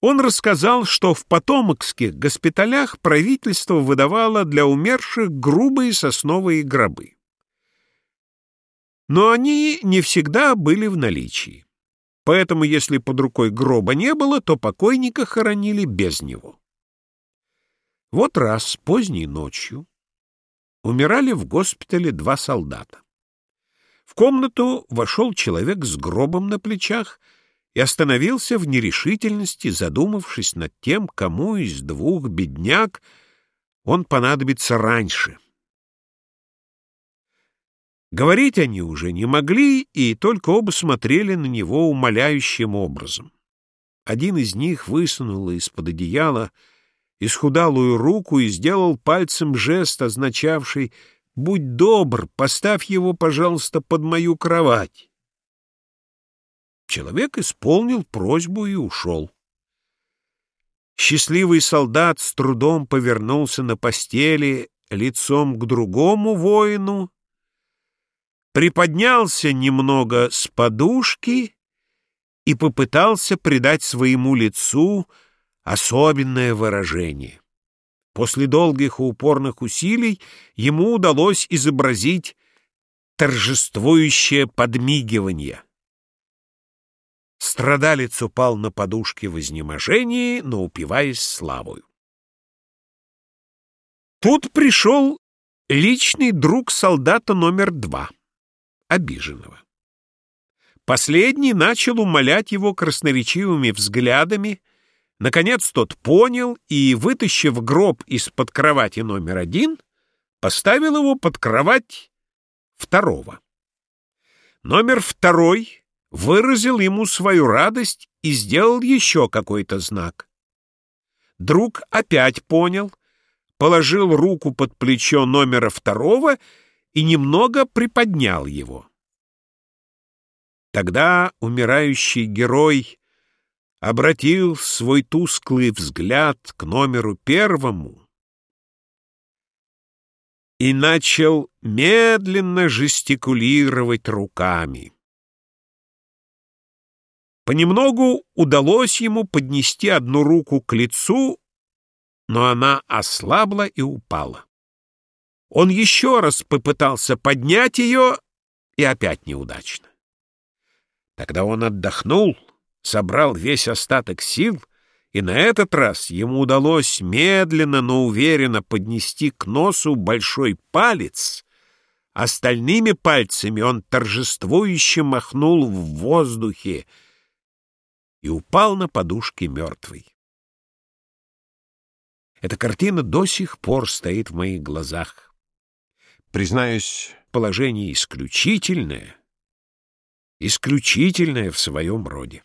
Он рассказал, что в потомокских госпиталях правительство выдавало для умерших грубые сосновые гробы. Но они не всегда были в наличии. Поэтому, если под рукой гроба не было, то покойника хоронили без него. Вот раз, поздней ночью, умирали в госпитале два солдата. В комнату вошел человек с гробом на плечах и остановился в нерешительности, задумавшись над тем, кому из двух бедняк он понадобится раньше. Говорить они уже не могли, и только оба смотрели на него умоляющим образом. Один из них высунул из-под одеяла исхудалую руку и сделал пальцем жест, означавший «Будь добр, поставь его, пожалуйста, под мою кровать». Человек исполнил просьбу и ушел. Счастливый солдат с трудом повернулся на постели лицом к другому воину приподнялся немного с подушки и попытался придать своему лицу особенное выражение. После долгих и упорных усилий ему удалось изобразить торжествующее подмигивание. Страдалец упал на подушке в изнеможении, но упиваясь славою. Тут пришел личный друг солдата номер два — обиженного. Последний начал умолять его красноречивыми взглядами. Наконец тот понял и, вытащив гроб из-под кровати номер один, поставил его под кровать второго. Номер второй выразил ему свою радость и сделал еще какой-то знак. Друг опять понял, положил руку под плечо номера второго и немного приподнял его. Тогда умирающий герой обратил свой тусклый взгляд к номеру первому и начал медленно жестикулировать руками. Понемногу удалось ему поднести одну руку к лицу, но она ослабла и упала. Он еще раз попытался поднять ее, и опять неудачно. Тогда он отдохнул, собрал весь остаток сил, и на этот раз ему удалось медленно, но уверенно поднести к носу большой палец. Остальными пальцами он торжествующе махнул в воздухе и упал на подушке мертвый. Эта картина до сих пор стоит в моих глазах. Признаюсь, положение исключительное, исключительное в своем роде.